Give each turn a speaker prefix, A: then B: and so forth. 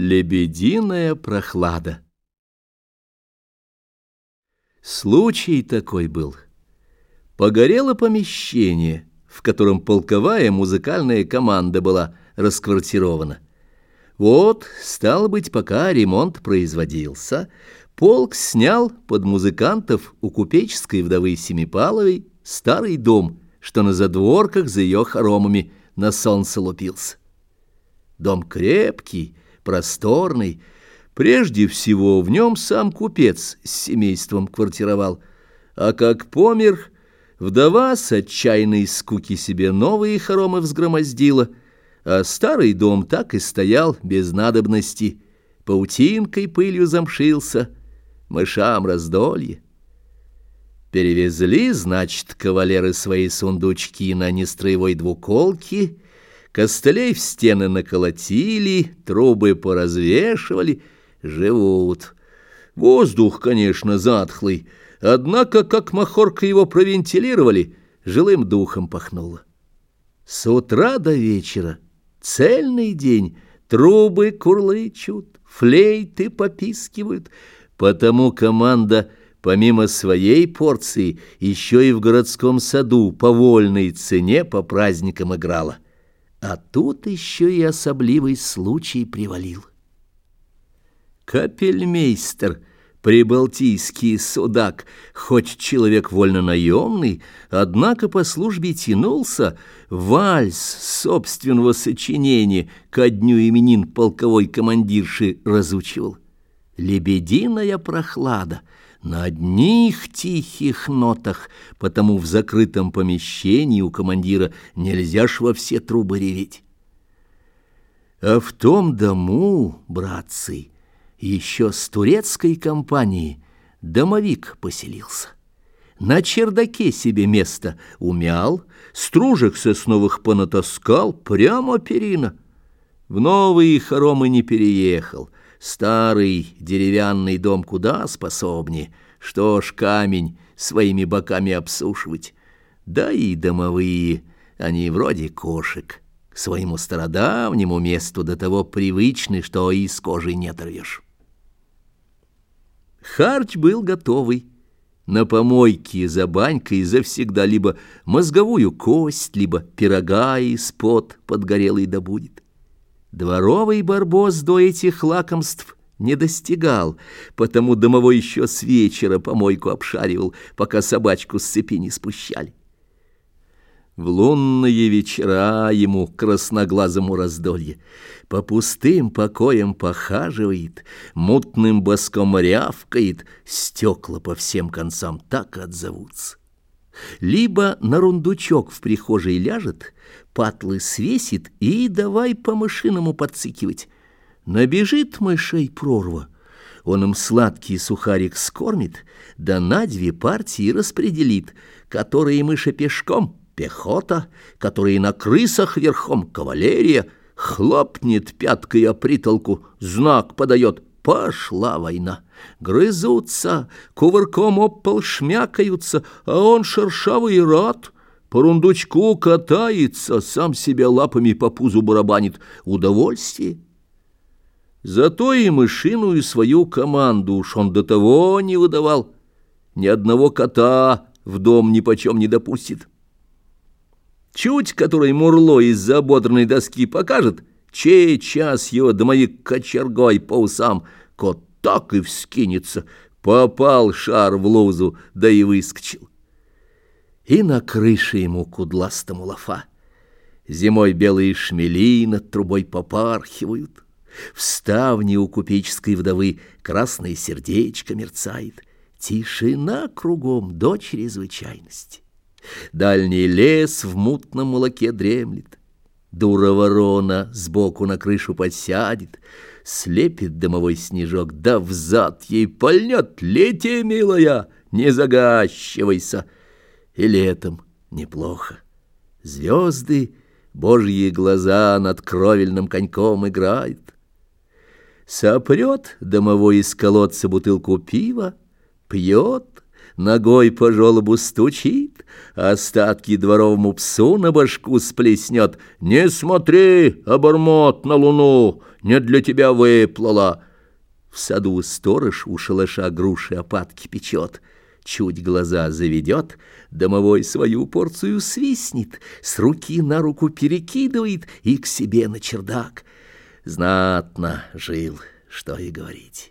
A: Лебединая прохлада. Случай такой был. Погорело помещение, в котором полковая музыкальная команда была расквартирована. Вот, стало быть, пока ремонт производился, полк снял под музыкантов у купеческой вдовы Семипаловой старый дом, что на задворках за ее хоромами на солнце лупился. Дом крепкий, просторный. Прежде всего в нем сам купец с семейством квартировал, а как помер, вдова с отчаянной скуки себе новые хоромы взгромоздила, а старый дом так и стоял без надобности, паутинкой пылью замшился, мышам раздолье. Перевезли, значит, кавалеры свои сундучки на нестроевой двуколке — Костылей в стены наколотили, трубы поразвешивали, живут. Воздух, конечно, затхлый, однако, как махорка его провентилировали, жилым духом пахнуло. С утра до вечера, цельный день, трубы курлычут, флейты попискивают, потому команда помимо своей порции еще и в городском саду по вольной цене по праздникам играла. А тут еще и особливый случай привалил. Капельмейстер, прибалтийский судак, хоть человек вольно наемный, однако по службе тянулся, вальс собственного сочинения ко дню именин полковой командирши разучивал. «Лебединая прохлада» на одних тихих нотах, потому в закрытом помещении у командира нельзя ж во все трубы реветь. А в том дому, братцы, еще с турецкой компанией домовик поселился. На чердаке себе место умял, стружек сосновых понатаскал, прямо перина. В новые хоромы не переехал — Старый деревянный дом куда способнее, что ж камень своими боками обсушивать. Да и домовые, они вроде кошек, к своему стародавнему месту до того привычны, что и с кожи не оторвешь. Харч был готовый. На помойке за банькой завсегда либо мозговую кость, либо пирога из пот подгорелый добудет. Дворовый барбос до этих лакомств не достигал, потому домовой еще с вечера помойку обшаривал, пока собачку с цепи не спущали. В лунные вечера ему, красноглазому раздолье, по пустым покоям похаживает, мутным боском рявкает, стекла по всем концам так отзовутся. Либо на рундучок в прихожей ляжет, патлы свесит и давай по-мышиному подцикивать. Набежит мышей прорва, он им сладкий сухарик скормит, да на две партии распределит, которые мыши пешком — пехота, которые на крысах верхом — кавалерия, хлопнет пяткой о притолку, знак подает — пошла война. Грызутся, кувырком об пол шмякаются, а он шершавый рад — по рундучку катается, сам себя лапами по пузу барабанит. Удовольствие. Зато и мышиную свою команду уж он до того не выдавал. Ни одного кота в дом ни почем не допустит. Чуть, который Мурло из-за ободранной доски покажет, чей час его домовик кочергой по усам, кот так и вскинется, попал шар в лозу, да и выскочил. И на крыше ему кудластому лафа. Зимой белые шмели над трубой попархивают, в ставне у купеческой вдовы красное сердечко мерцает, тишина кругом до чрезвычайности. Дальний лес в мутном молоке дремлет, дура ворона сбоку на крышу подсядет, слепит дымовой снежок, да взад ей пальнет, лети, милая, не загащивайся — и летом неплохо. Звезды, божьи глаза над кровельным коньком играют. Сопрет домовой из колодца бутылку пива, пьет, ногой по желобу стучит, остатки дворовому псу на башку сплеснет. «Не смотри, обормот, на луну! не для тебя выплыла. В саду сторож у шалаша груши опадки печет, чуть глаза заведет, домовой свою порцию свистнет, с руки на руку перекидывает и к себе на чердак. Знатно жил, что и говорить.